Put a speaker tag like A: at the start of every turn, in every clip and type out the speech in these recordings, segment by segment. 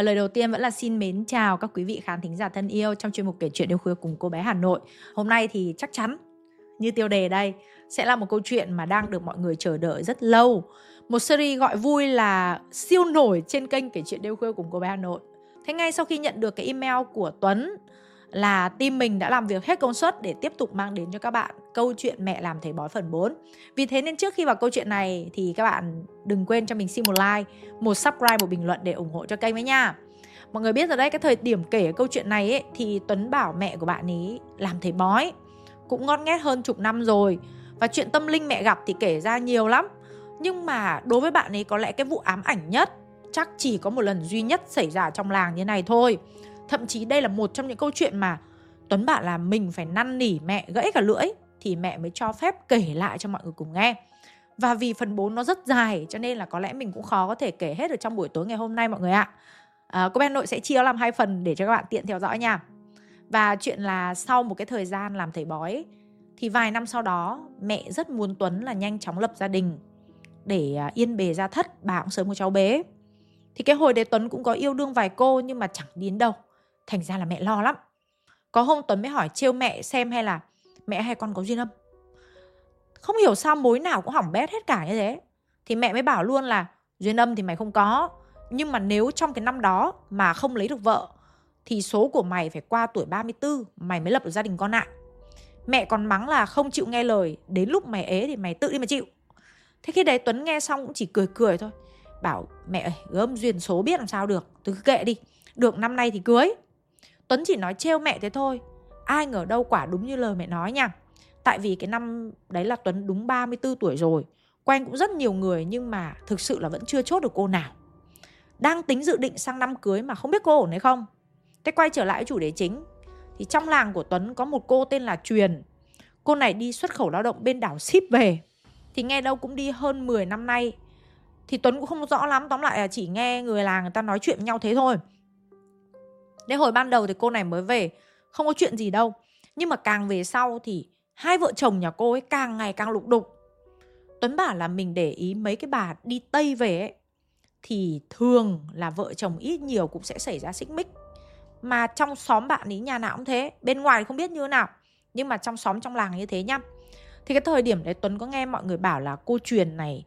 A: Và lời đầu tiên vẫn là xin mến chào các quý vị khán thính giả thân yêu trong chuyên mục kể chuyện đêm khuya cùng cô bé Hà Nội. Hôm nay thì chắc chắn, như tiêu đề đây, sẽ là một câu chuyện mà đang được mọi người chờ đợi rất lâu. Một series gọi vui là siêu nổi trên kênh kể chuyện đêm khuya cùng cô bé Hà Nội. Thế ngay sau khi nhận được cái email của Tuấn là team mình đã làm việc hết công suất để tiếp tục mang đến cho các bạn câu chuyện mẹ làm thầy bói phần 4. Vì thế nên trước khi vào câu chuyện này thì các bạn đừng quên cho mình xin một like, một subscribe, một bình luận để ủng hộ cho kênh với nha. Mọi người biết rồi đấy, cái thời điểm kể câu chuyện này ấy, thì Tuấn bảo mẹ của bạn ấy làm thầy bói. Cũng ngon nghét hơn chục năm rồi. Và chuyện tâm linh mẹ gặp thì kể ra nhiều lắm. Nhưng mà đối với bạn ấy có lẽ cái vụ ám ảnh nhất chắc chỉ có một lần duy nhất xảy ra trong làng như này thôi. Thậm chí đây là một trong những câu chuyện mà Tuấn bảo là mình phải năn nỉ mẹ gãy cả lưỡi thì mẹ mới cho phép kể lại cho mọi người cùng nghe. Và vì phần 4 nó rất dài cho nên là có lẽ mình cũng khó có thể kể hết được trong buổi tối ngày hôm nay mọi người ạ. À, cô bé nội sẽ chia làm hai phần để cho các bạn tiện theo dõi nha. Và chuyện là sau một cái thời gian làm thầy bói thì vài năm sau đó mẹ rất muốn Tuấn là nhanh chóng lập gia đình để à, yên bề gia thất bà cũng sớm có cháu bé. Thì cái hồi đấy Tuấn cũng có yêu đương vài cô nhưng mà chẳng đến đâu. Thành ra là mẹ lo lắm. Có hôm Tuấn mới hỏi trêu mẹ xem hay là mẹ hay con có duyên âm. Không hiểu sao mối nào cũng hỏng bét hết cả như thế. Thì mẹ mới bảo luôn là duyên âm thì mày không có. Nhưng mà nếu trong cái năm đó mà không lấy được vợ thì số của mày phải qua tuổi 34 mày mới lập được gia đình con ạ. Mẹ còn mắng là không chịu nghe lời, đến lúc mày ế thì mày tự đi mà chịu. Thế khi đấy Tuấn nghe xong cũng chỉ cười cười thôi. Bảo mẹ ơi, gớm duyên số biết làm sao được, tôi cứ kệ đi. Được năm nay thì cưới. Tuấn chỉ nói trêu mẹ thế thôi. Ai ngờ đâu quả đúng như lời mẹ nói nha. Tại vì cái năm đấy là Tuấn đúng 34 tuổi rồi, Quen cũng rất nhiều người nhưng mà thực sự là vẫn chưa chốt được cô nào. Đang tính dự định sang năm cưới mà không biết cô ổn hay không. Thế quay trở lại chủ đề chính, Thì trong làng của Tuấn có một cô tên là Truyền. Cô này đi xuất khẩu lao động bên đảo Ship về, Thì nghe đâu cũng đi hơn 10 năm nay. Thì Tuấn cũng không rõ lắm, Tóm lại là chỉ nghe người làng người ta nói chuyện với nhau thế thôi đấy hồi ban đầu thì cô này mới về. Không có chuyện gì đâu. Nhưng mà càng về sau thì Hai vợ chồng nhà cô ấy càng ngày càng lục đục. Tuấn bảo là mình để ý mấy cái bà đi Tây về ấy, Thì thường là vợ chồng ít nhiều cũng sẽ xảy ra xích mích. Mà trong xóm bạn ấy nhà nào cũng thế, Bên ngoài không biết như thế nào. Nhưng mà trong xóm, trong làng như thế nhá. Thì cái thời điểm đấy Tuấn có nghe mọi người bảo là cô truyền này,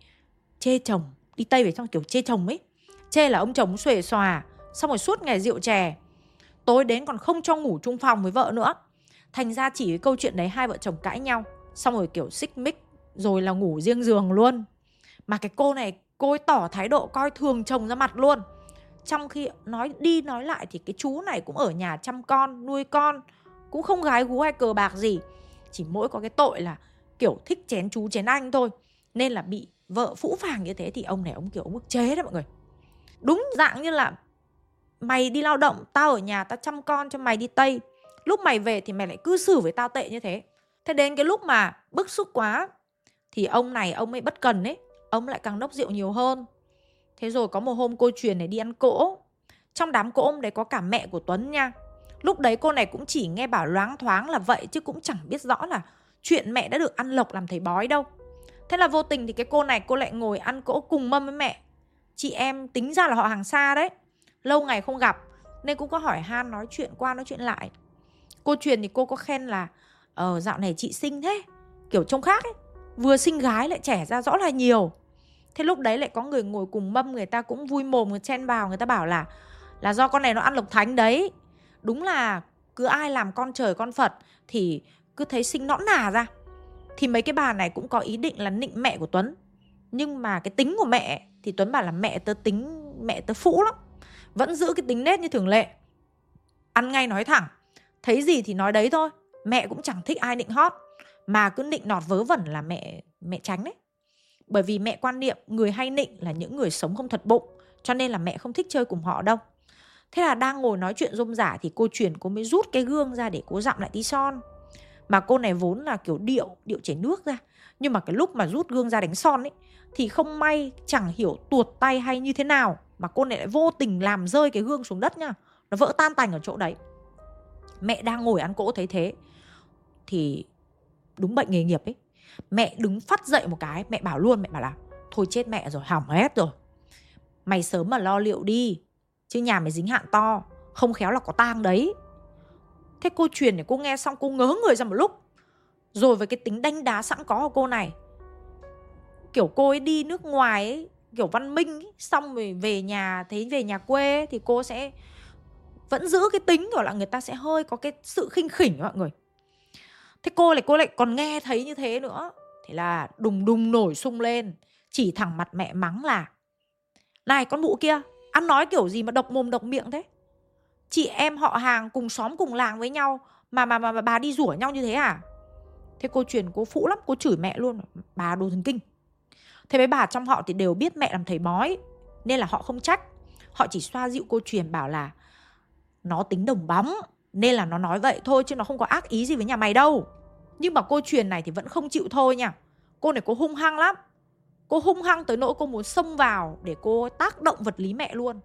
A: Chê chồng, Đi Tây về trong kiểu chê chồng ấy. Chê là ông chồng xuề xòa, Xong rồi suốt ngày rượu chè. Tối đến còn không cho ngủ chung phòng với vợ nữa. Thành ra chỉ cái câu chuyện đấy hai vợ chồng cãi nhau Xong rồi kiểu xích mích Rồi là ngủ riêng giường luôn. Mà cái cô này cô ấy tỏ thái độ coi thường chồng ra mặt luôn. Trong khi nói đi nói lại thì cái chú này cũng ở nhà chăm con, nuôi con Cũng không gái gú hay cờ bạc gì. Chỉ mỗi có cái tội là kiểu thích chén chú chén anh thôi. Nên là bị vợ phũ phàng như thế thì ông này ông kiểu ông bức chế đó mọi người. Đúng dạng như là Mày đi lao động, tao ở nhà tao chăm con cho mày đi Tây. Lúc mày về thì mày lại cư xử với tao tệ như thế. Thế đến cái lúc mà bức xúc quá Thì ông này ông ấy bất cần ấy Ông lại càng nốc rượu nhiều hơn. Thế rồi có một hôm cô truyền này đi ăn cỗ. Trong đám cỗ ông đấy có cả mẹ của Tuấn nha. Lúc đấy cô này cũng chỉ nghe bảo loáng thoáng là vậy Chứ cũng chẳng biết rõ là chuyện mẹ đã được ăn lộc làm thầy bói đâu. Thế là vô tình thì cái cô này cô lại ngồi ăn cỗ cùng mâm với mẹ. Chị em tính ra là họ hàng xa đấy lâu ngày không gặp, nên cũng có hỏi han nói chuyện qua nói chuyện lại. Cô truyền thì cô có khen là ờ dạo này chị xinh thế, kiểu trông khác ấy. Vừa sinh gái lại trẻ ra rõ là nhiều. Thế lúc đấy lại có người ngồi cùng mâm, người ta cũng vui mồm, người chen vào, người ta bảo là là do con này nó ăn lộc thánh đấy. Đúng là cứ ai làm con trời con phật thì cứ thấy sinh nõn nà ra. Thì mấy cái bà này cũng có ý định là nịnh mẹ của tuấn. Nhưng mà cái tính của mẹ thì tuấn bảo là mẹ tớ tính, mẹ tớ phũ lắm vẫn giữ cái tính nết như thường lệ. Ăn ngay nói thẳng, thấy gì thì nói đấy thôi, mẹ cũng chẳng thích ai nịnh hót, mà cứ nịnh nọt vớ vẩn là mẹ mẹ tránh đấy. Bởi vì mẹ quan niệm người hay nịnh là những người sống không thật bụng, cho nên là mẹ không thích chơi cùng họ đâu. Thế là đang ngồi nói chuyện rôm rả thì cô truyền cô mới rút cái gương ra để cô dặm lại tí son. Mà cô này vốn là kiểu điệu điệu chảy nước ra, nhưng mà cái lúc mà rút gương ra đánh son ấy, thì không may chẳng hiểu tuột tay hay như thế nào mà cô này lại vô tình làm rơi cái gương xuống đất nha nó vỡ tan tành ở chỗ đấy. Mẹ đang ngồi ăn cỗ thấy thế. Thì đúng bệnh nghề nghiệp ấy. Mẹ đứng phát dậy một cái mẹ bảo luôn mẹ bảo là thôi chết mẹ rồi hỏng hết rồi. Mày sớm mà lo liệu đi chứ nhà mày dính hạn to không khéo là có tang đấy. Thế cô truyền để cô nghe xong cô ngớ người ra một lúc. Rồi với cái tính đanh đá sẵn có của cô này kiểu cô ấy đi nước ngoài ấy, kiểu văn minh ý. xong rồi về nhà thấy về nhà quê ấy, thì cô sẽ vẫn giữ cái tính gọi là người ta sẽ hơi có cái sự khinh khỉnh mọi người. Thế cô lại cô lại còn nghe thấy như thế nữa. Thế là đùng đùng nổi sung lên chỉ thẳng mặt mẹ mắng là này con mụ kia ăn nói kiểu gì mà độc mồm độc miệng thế? Chị em họ hàng cùng xóm cùng làng với nhau mà mà mà, mà bà đi rủa nhau như thế à? Thế cô truyền cô phụ lắm cô chửi mẹ luôn. Bà đồ thần kinh thế mấy bà trong họ thì đều biết mẹ làm thầy bói, nên là họ không trách. Họ chỉ xoa dịu cô truyền bảo là, nó tính đồng bóng, nên là nó nói vậy thôi, chứ nó không có ác ý gì với nhà mày đâu. Nhưng mà cô truyền này thì vẫn không chịu thôi nha. Cô này cô hung hăng lắm. Cô hung hăng tới nỗi cô muốn xông vào để cô tác động vật lý mẹ luôn.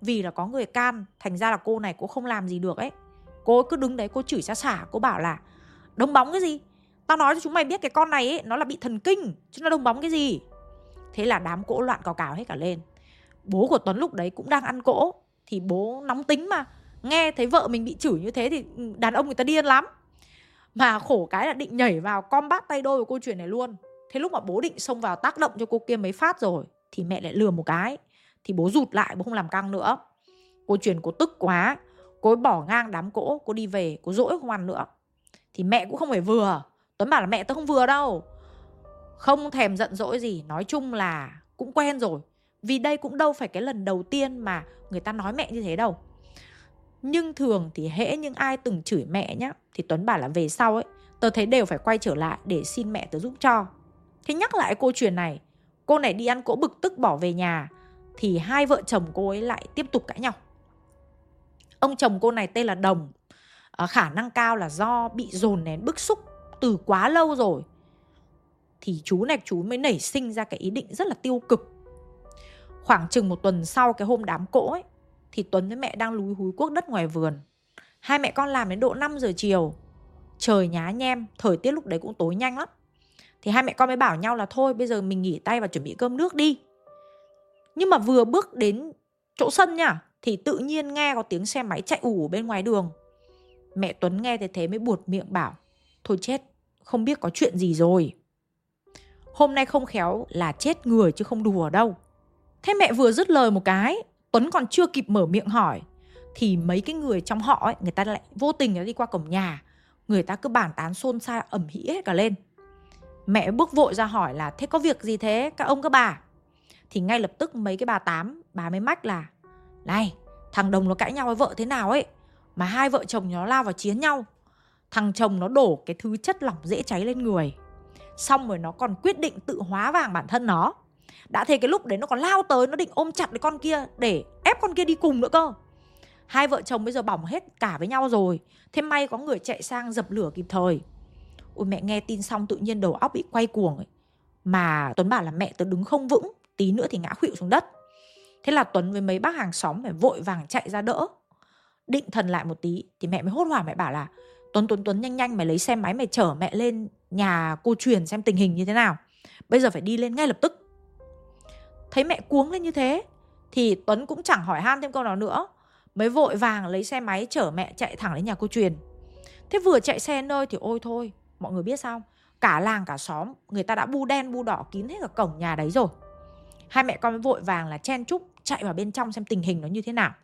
A: Vì là có người can, thành ra là cô này cô không làm gì được ấy. Cô cứ đứng đấy, cô chửi xa xả, cô bảo là, đồng bóng cái gì? Tao nói cho chúng mày biết cái con này ấy, nó là bị thần kinh, chứ nó đồng bóng cái gì? Thế là đám cỗ loạn cào cào hết cả lên. Bố của tuấn lúc đấy cũng đang ăn cỗ, thì bố nóng tính mà. Nghe thấy vợ mình bị chửi như thế thì ừ, đàn ông người ta điên lắm. Mà khổ cái là định nhảy vào combat tay đôi của câu chuyện này luôn. Thế lúc mà bố định xông vào tác động cho cô kia mấy phát rồi, thì mẹ lại lừa một cái. Thì bố rụt lại, bố không làm căng nữa. Cô truyền cô tức quá, cô bỏ ngang đám cỗ, cô đi về, cô dỗi không ăn nữa. Thì mẹ cũng không phải vừa. Tuấn bảo là mẹ tôi không vừa đâu không thèm giận dỗi gì nói chung là cũng quen rồi. Vì đây cũng đâu phải cái lần đầu tiên mà người ta nói mẹ như thế đâu. Nhưng thường thì hễ những ai từng chửi mẹ nhá thì tuấn bảo là về sau ấy tớ thấy đều phải quay trở lại để xin mẹ tớ giúp cho. Thế nhắc lại câu chuyện này cô này đi ăn cỗ bực tức bỏ về nhà thì hai vợ chồng cô ấy lại tiếp tục cãi nhau. Ông chồng cô này tên là đồng. À, khả năng cao là do bị dồn nén bức xúc từ quá lâu rồi thì chú này chú mới nảy sinh ra cái ý định rất là tiêu cực khoảng chừng một tuần sau cái hôm đám cỗ ấy thì Tuấn với mẹ đang lúi húi cuốc đất ngoài vườn. Hai mẹ con làm đến độ 5 giờ chiều. Trời nhá nhem, thời tiết lúc đấy cũng tối nhanh lắm. Thì hai mẹ con mới bảo nhau là thôi bây giờ mình nghỉ tay và chuẩn bị cơm nước đi. Nhưng mà vừa bước đến chỗ sân nha thì tự nhiên nghe có tiếng xe máy chạy ủ bên ngoài đường. Mẹ Tuấn nghe thế thế mới buột miệng bảo Thôi chết, không biết có chuyện gì rồi. Hôm nay không khéo là chết người chứ không đùa đâu. Thế mẹ vừa dứt lời một cái, Tuấn còn chưa kịp mở miệng hỏi, thì mấy cái người trong họ ấy, người ta lại vô tình đi qua cổng nhà. Người ta cứ bàn tán xôn xao, ẩm hĩ hết cả lên. Mẹ bước vội ra hỏi là, thế có việc gì thế, các ông các bà? Thì ngay lập tức mấy cái bà tám, bà mới mách là, này, thằng đồng nó cãi nhau với vợ thế nào ấy, mà hai vợ chồng nó lao vào chiến nhau. Thằng chồng nó đổ cái thứ chất lỏng dễ cháy lên người xong rồi nó còn quyết định tự hóa vàng bản thân nó. Đã thế cái lúc đấy nó còn lao tới, nó định ôm chặt cái con kia để ép con kia đi cùng nữa cơ. Hai vợ chồng bây giờ bỏng hết cả với nhau rồi. Thế may có người chạy sang dập lửa kịp thời. Ôi mẹ, nghe tin xong tự nhiên đầu óc bị quay cuồng ấy. Mà tuấn bảo là mẹ tớ đứng không vững, tí nữa thì ngã khuỵu xuống đất. Thế là tuấn với mấy bác hàng xóm phải vội vàng chạy ra đỡ. Định thần lại một tí, thì mẹ mới hốt hoảng, mẹ bảo là, tuấn tuấn tuấn, nhanh nhanh mày lấy xe máy mày chở mẹ lên nhà cô truyền xem tình hình như thế nào. Bây giờ phải đi lên ngay lập tức. Thấy mẹ cuống lên như thế, thì Tuấn cũng chẳng hỏi han thêm câu nào nữa. Mới vội vàng lấy xe máy chở mẹ chạy thẳng đến nhà cô truyền. Thế vừa chạy xe nơi thì ôi thôi, mọi người biết sao? Cả làng, cả xóm, người ta đã bu đen bu đỏ kín hết cả cổng nhà đấy rồi. Hai mẹ con mới vội vàng là chen chúc chạy vào bên trong xem tình hình nó như thế nào.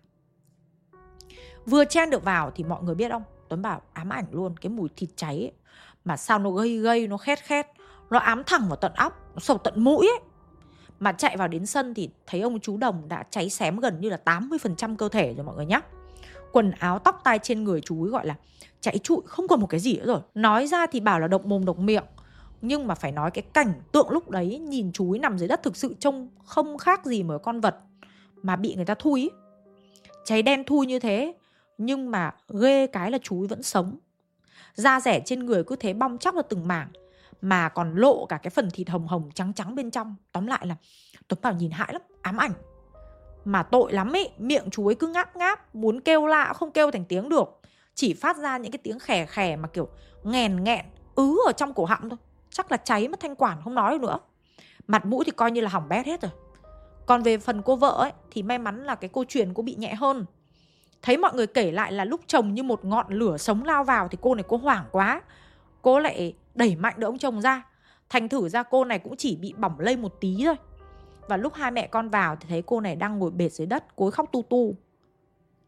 A: Vừa chen được vào thì mọi người biết không? Tuấn bảo, ám ảnh luôn, cái mùi thịt cháy ấy mà sao nó gây gây, nó khét khét, nó ám thẳng vào tận óc, nó sầu tận mũi ấy mà chạy vào đến sân thì thấy ông chú Đồng đã cháy xém gần như là 80% cơ thể rồi mọi người nhé. Quần áo tóc tai trên người chú ấy gọi là cháy trụi, không còn một cái gì nữa rồi. Nói ra thì bảo là độc mồm độc miệng. Nhưng mà phải nói cái cảnh tượng lúc đấy, nhìn chú ấy nằm dưới đất thực sự trông không khác gì một con vật mà bị người ta thui. Cháy đen thui như thế, nhưng mà ghê cái là chú ấy vẫn sống. Da rẻ trên người cứ thế bong chóc ra từng mảng, mà còn lộ cả cái phần thịt hồng hồng trắng trắng bên trong. Tóm lại là tuấn bảo nhìn hại lắm, ám ảnh. Mà tội lắm ấy miệng chú ấy cứ ngáp ngáp, muốn kêu lạ không kêu thành tiếng được. Chỉ phát ra những cái tiếng khè khè mà kiểu nghèn nghẹn, ứ ở trong cổ họng thôi. Chắc là cháy mất thanh quản, không nói được nữa. Mặt mũi thì coi như là hỏng bét hết rồi. Còn về phần cô vợ ấy, thì may mắn là cái câu chuyện cô bị nhẹ hơn thấy mọi người kể lại là lúc chồng như một ngọn lửa sống lao vào thì cô này cô hoảng quá. Cô lại đẩy mạnh được ông chồng ra. Thành thử ra cô này cũng chỉ bị bỏng lây một tí thôi. Và lúc hai mẹ con vào thì thấy cô này đang ngồi bệt dưới đất, cối khóc tu tu.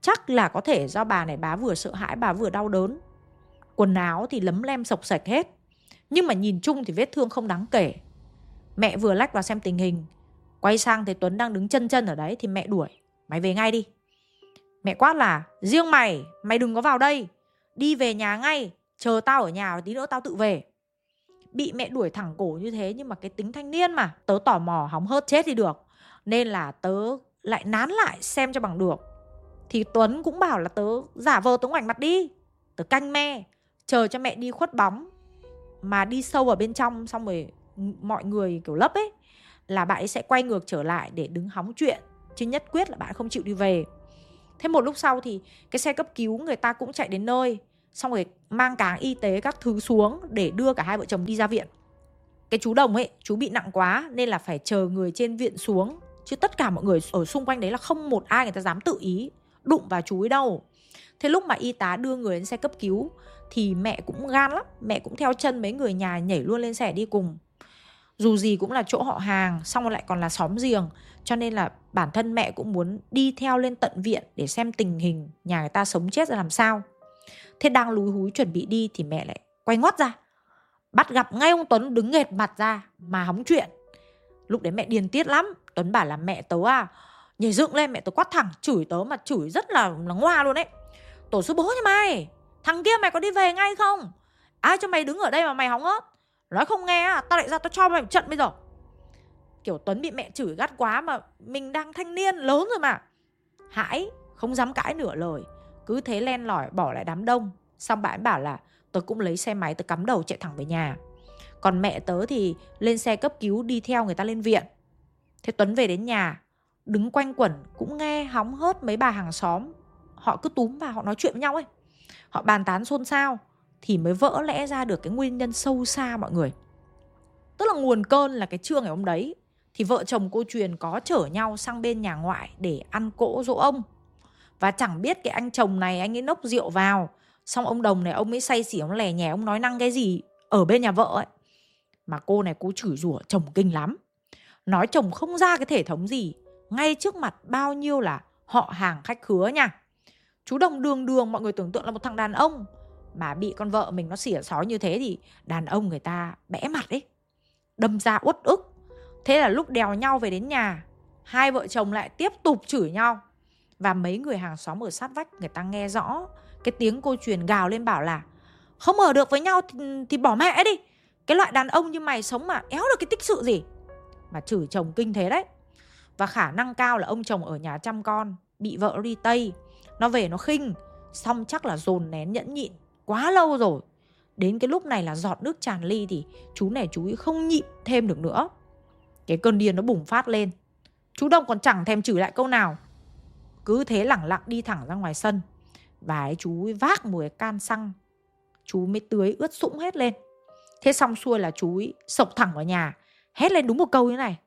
A: Chắc là có thể do bà này bà vừa sợ hãi, bà vừa đau đớn. Quần áo thì lấm lem sộc sạch hết. Nhưng mà nhìn chung thì vết thương không đáng kể. Mẹ vừa lách vào xem tình hình. Quay sang thấy tuấn đang đứng chân chân ở đấy thì mẹ đuổi. Mày về ngay đi mẹ quát là, riêng mày mày đừng có vào đây. Đi về nhà ngay, chờ tao ở nhà tí nữa tao tự về. Bị mẹ đuổi thẳng cổ như thế nhưng mà cái tính thanh niên mà, tớ tò mò hóng hớt chết thì được. Nên là tớ lại nán lại xem cho bằng được. Thì tuấn cũng bảo là tớ giả vờ tớ ngoảnh mặt đi. Tớ canh me, chờ cho mẹ đi khuất bóng. Mà đi sâu vào bên trong xong rồi mọi người kiểu lấp ấy, là bạn ấy sẽ quay ngược trở lại để đứng hóng chuyện. Chứ nhất quyết là bạn không chịu đi về thế một lúc sau thì cái xe cấp cứu người ta cũng chạy đến nơi, xong rồi mang cáng y tế các thứ xuống để đưa cả hai vợ chồng đi ra viện. Cái chú đồng ấy, chú bị nặng quá nên là phải chờ người trên viện xuống, chứ tất cả mọi người ở xung quanh đấy là không một ai người ta dám tự ý đụng vào chú ấy đâu. Thế lúc mà y tá đưa người lên xe cấp cứu thì mẹ cũng gan lắm, mẹ cũng theo chân mấy người nhà nhảy luôn lên xe đi cùng dù gì cũng là chỗ họ hàng xong lại còn là xóm giềng. Cho nên là bản thân mẹ cũng muốn đi theo lên tận viện để xem tình hình nhà người ta sống chết ra làm sao. Thế đang lúi húi chuẩn bị đi thì mẹ lại quay ngoắt ra. Bắt gặp ngay ông tuấn đứng nghệt mặt ra mà hóng chuyện. Lúc đấy mẹ điên tiết lắm. Tuấn bảo là mẹ tớ à nhảy dựng lên mẹ tớ quát thẳng chửi tớ mà chửi rất là, là ngoa luôn ấy. Tổ sư bố nhà mày thằng kia mày có đi về ngay không? Ai cho mày đứng ở đây mà mày hóng ớt nói không nghe à tao lại ra tao cho mày một trận bây giờ. Kiểu tuấn bị mẹ chửi gắt quá mà mình đang thanh niên lớn rồi mà. Hãi, không dám cãi nửa lời. Cứ thế len lỏi bỏ lại đám đông. Xong bạn bảo là, tớ cũng lấy xe máy, tớ cắm đầu chạy thẳng về nhà. Còn mẹ tớ thì lên xe cấp cứu đi theo người ta lên viện. Thế tuấn về đến nhà, đứng quanh quẩn, cũng nghe hóng hớt mấy bà hàng xóm. Họ cứ túm vào, họ nói chuyện với nhau ấy. Họ bàn tán xôn xao thì mới vỡ lẽ ra được cái nguyên nhân sâu xa mọi người. Tức là nguồn cơn là cái trưa ngày hôm đấy, thì vợ chồng cô truyền có chở nhau sang bên nhà ngoại để ăn cỗ dỗ ông. Và chẳng biết cái anh chồng này, anh ấy nốc rượu vào, xong ông đồng này, ông ấy say xỉn ông lè nhè, ông nói năng cái gì ở bên nhà vợ ấy. Mà cô này cô chửi rủa chồng kinh lắm. Nói chồng không ra cái thể thống gì, ngay trước mặt bao nhiêu là họ hàng khách khứa nha. Chú đồng đường đường, mọi người tưởng tượng là một thằng đàn ông mà bị con vợ mình nó xỉa sói như thế thì đàn ông người ta bẽ mặt ấy đâm ra uất ức. Thế là lúc đèo nhau về đến nhà hai vợ chồng lại tiếp tục chửi nhau. Và mấy người hàng xóm ở sát vách người ta nghe rõ cái tiếng cô truyền gào lên bảo là không ở được với nhau thì, thì bỏ mẹ đi. Cái loại đàn ông như mày sống mà éo được cái tích sự gì? Mà chửi chồng kinh thế đấy. Và khả năng cao là ông chồng ở nhà chăm con bị vợ đi tây. Nó về nó khinh xong chắc là dồn nén nhẫn nhịn quá lâu rồi. Đến cái lúc này là giọt nước tràn ly thì chú này chú ấy không nhịn thêm được nữa. Cái cơn điên nó bùng phát lên. Chú đông còn chẳng thèm chửi lại câu nào. Cứ thế lẳng lặng đi thẳng ra ngoài sân. Và ấy chú ấy vác một cái can xăng. Chú mới tưới ướt sũng hết lên. Thế xong xuôi là chú ấy sộc thẳng vào nhà. Hét lên đúng một câu như này.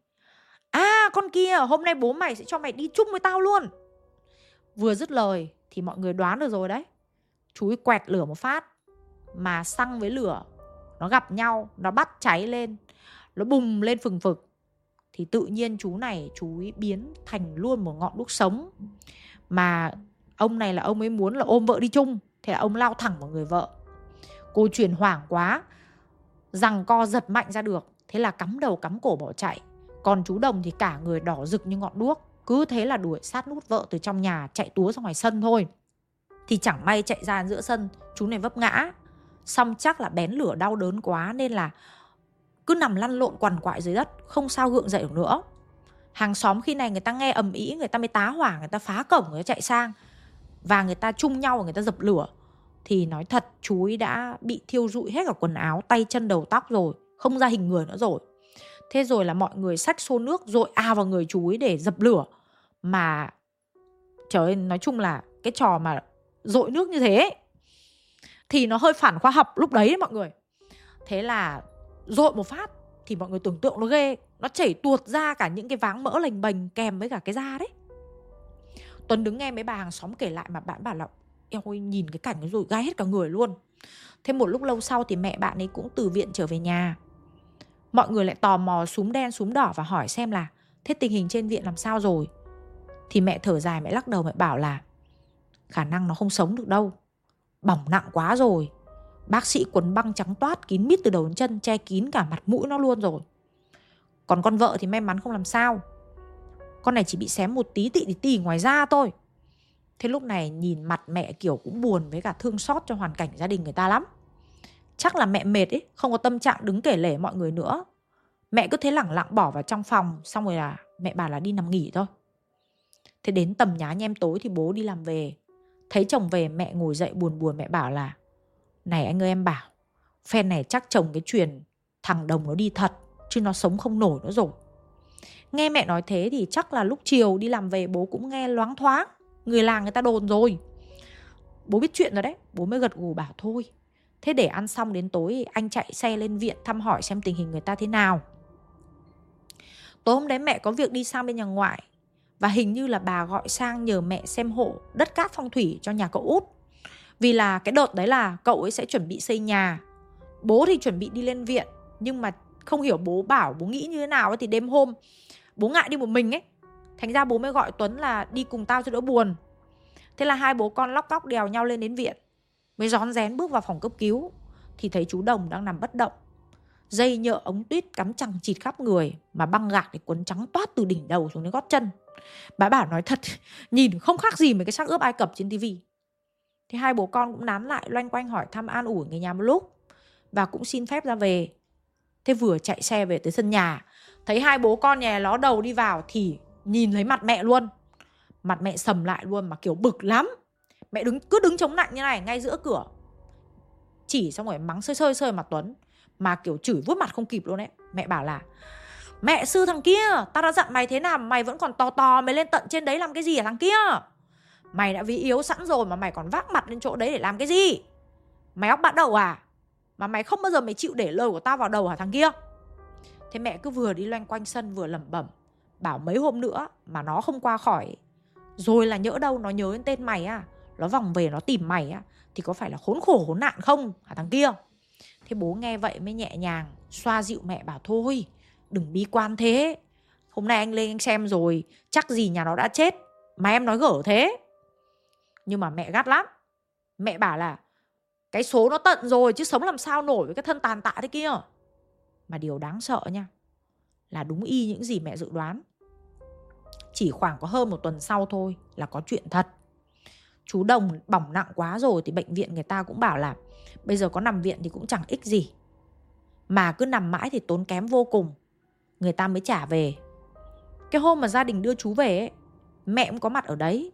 A: À con kia, hôm nay bố mày sẽ cho mày đi chung với tao luôn. Vừa dứt lời thì mọi người đoán được rồi đấy chú ấy quẹt lửa một phát mà xăng với lửa nó gặp nhau, nó bắt cháy lên, nó bùng lên phừng phực. Thì tự nhiên chú này, chú ấy biến thành luôn một ngọn đuốc sống mà ông này là ông ấy muốn là ôm vợ đi chung. Thế là ông lao thẳng vào người vợ. Cô chuyển hoảng quá rằng co giật mạnh ra được. Thế là cắm đầu cắm cổ bỏ chạy. Còn chú đồng thì cả người đỏ rực như ngọn đuốc. Cứ thế là đuổi sát nút vợ từ trong nhà chạy túa ra ngoài sân thôi thì chẳng may chạy ra giữa sân, chú này vấp ngã. Xong chắc là bén lửa đau đớn quá nên là cứ nằm lăn lộn quằn quại dưới đất, không sao gượng dậy được nữa. Hàng xóm khi này người ta nghe ầm ĩ, người ta mới tá hỏa, người ta phá cổng, người ta chạy sang. Và người ta chung nhau người ta dập lửa. Thì nói thật, chú ấy đã bị thiêu rụi hết cả quần áo, tay chân đầu tóc rồi, không ra hình người nữa rồi. Thế rồi là mọi người xách xô nước dội ao vào người chú ấy để dập lửa. Mà, trời ơi, nói chung là cái trò mà dội nước như thế thì nó hơi phản khoa học lúc đấy mọi người. Thế là dội một phát thì mọi người tưởng tượng nó ghê, nó chảy tuột ra cả những cái váng mỡ lành bềnh kèm với cả cái da đấy. Tuấn đứng nghe mấy bà hàng xóm kể lại mà bạn bảo là, eo ơi, nhìn cái cảnh nó rồi gai hết cả người luôn. Thêm một lúc lâu sau thì mẹ bạn ấy cũng từ viện trở về nhà. Mọi người lại tò mò súm đen súm đỏ và hỏi xem là, thế tình hình trên viện làm sao rồi? Thì mẹ thở dài, mẹ lắc đầu, mẹ bảo là khả năng nó không sống được đâu. Bỏng nặng quá rồi. Bác sĩ quấn băng trắng toát kín mít từ đầu đến chân, che kín cả mặt mũi nó luôn rồi. Còn con vợ thì may mắn không làm sao. Con này chỉ bị xém một tí tị tí tì ngoài da thôi. Thế lúc này nhìn mặt mẹ kiểu cũng buồn với cả thương xót cho hoàn cảnh gia đình người ta lắm. Chắc là mẹ mệt ấy, không có tâm trạng đứng kể lể mọi người nữa. Mẹ cứ thế lẳng lặng bỏ vào trong phòng, xong rồi là mẹ bảo là đi nằm nghỉ thôi. Thế đến tầm nhá nhem tối thì bố đi làm về thấy chồng về, mẹ ngồi dậy buồn buồn, mẹ bảo là, này anh ơi, em bảo, phen này chắc chồng cái chuyện thằng đồng nó đi thật, chứ nó sống không nổi nữa rồi. Nghe mẹ nói thế thì chắc là lúc chiều đi làm về, bố cũng nghe loáng thoáng, người làng người ta đồn rồi. Bố biết chuyện rồi đấy, bố mới gật gù bảo, thôi, thế để ăn xong đến tối, anh chạy xe lên viện thăm hỏi xem tình hình người ta thế nào. Tối hôm đấy mẹ có việc đi sang bên nhà ngoại và hình như là bà gọi sang nhờ mẹ xem hộ đất cát phong thủy cho nhà cậu út. Vì là cái đợt đấy là cậu ấy sẽ chuẩn bị xây nhà. Bố thì chuẩn bị đi lên viện, nhưng mà không hiểu bố bảo bố nghĩ như thế nào ấy, thì đêm hôm bố ngại đi một mình ấy. Thành ra bố mới gọi tuấn là đi cùng tao cho đỡ buồn. Thế là hai bố con lóc cóc đèo nhau lên đến viện, mới rón rén bước vào phòng cấp cứu, thì thấy chú đồng đang nằm bất động. Dây nhựa ống tuyết cắm chằng chịt khắp người mà băng gạc thì quấn trắng toát từ đỉnh đầu xuống đến gót chân bà bảo nói thật, nhìn không khác gì mấy cái xác ướp ai cập trên tivi thì hai bố con cũng nán lại, loanh quanh hỏi thăm an ủi người nhà một lúc, và cũng xin phép ra về. Thế vừa chạy xe về tới sân nhà, thấy hai bố con nhà ló đầu đi vào thì nhìn thấy mặt mẹ luôn. Mặt mẹ sầm lại luôn mà kiểu bực lắm. Mẹ đứng, cứ đứng chống nạnh như này, ngay giữa cửa. Chỉ xong rồi mắng sơi sơi sơi mặt tuấn, mà kiểu chửi vuốt mặt không kịp luôn đấy mẹ bảo là mẹ sư thằng kia, tao đã dặn mày thế nào mày vẫn còn to to mày lên tận trên đấy làm cái gì hả thằng kia? Mày đã ví yếu sẵn rồi mà mày còn vác mặt lên chỗ đấy để làm cái gì? Mày óc bắt đầu à? Mà mày không bao giờ mày chịu để lời của tao vào đầu hả thằng kia? Thế mẹ cứ vừa đi loanh quanh sân vừa lẩm bẩm, bảo mấy hôm nữa mà nó không qua khỏi. Rồi là nhỡ đâu nó nhớ đến tên mày à nó vòng về nó tìm mày á, thì có phải là khốn khổ khốn nạn không hả thằng kia? Thế bố nghe vậy mới nhẹ nhàng xoa dịu mẹ bảo thôi đừng bi quan thế. Hôm nay anh lên anh xem rồi, chắc gì nhà nó đã chết mà em nói gở thế. Nhưng mà mẹ gắt lắm. Mẹ bảo là, cái số nó tận rồi chứ sống làm sao nổi với cái thân tàn tạ thế kia. Mà điều đáng sợ nha, là đúng y những gì mẹ dự đoán. Chỉ khoảng có hơn một tuần sau thôi là có chuyện thật. Chú đồng bỏng nặng quá rồi thì bệnh viện người ta cũng bảo là, bây giờ có nằm viện thì cũng chẳng ích gì. Mà cứ nằm mãi thì tốn kém vô cùng người ta mới trả về. Cái hôm mà gia đình đưa chú về ấy, mẹ cũng có mặt ở đấy.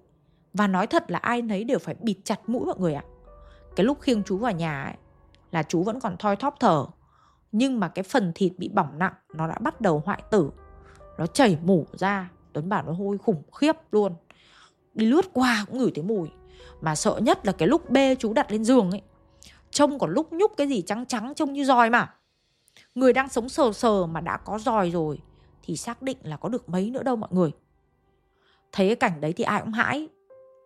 A: Và nói thật là ai nấy đều phải bịt chặt mũi mọi người ạ. Cái lúc khiêng chú vào nhà ấy, là chú vẫn còn thoi thóp thở. Nhưng mà cái phần thịt bị bỏng nặng nó đã bắt đầu hoại tử. Nó chảy mủ ra tuấn bảo nó hôi khủng khiếp luôn. Đi lướt qua cũng ngửi thấy mùi. Mà sợ nhất là cái lúc bê chú đặt lên giường ấy. Trông còn lúc nhúc cái gì trắng trắng trông như roi mà người đang sống sờ sờ mà đã có giòi rồi thì xác định là có được mấy nữa đâu mọi người. Thấy cái cảnh đấy thì ai cũng hãi.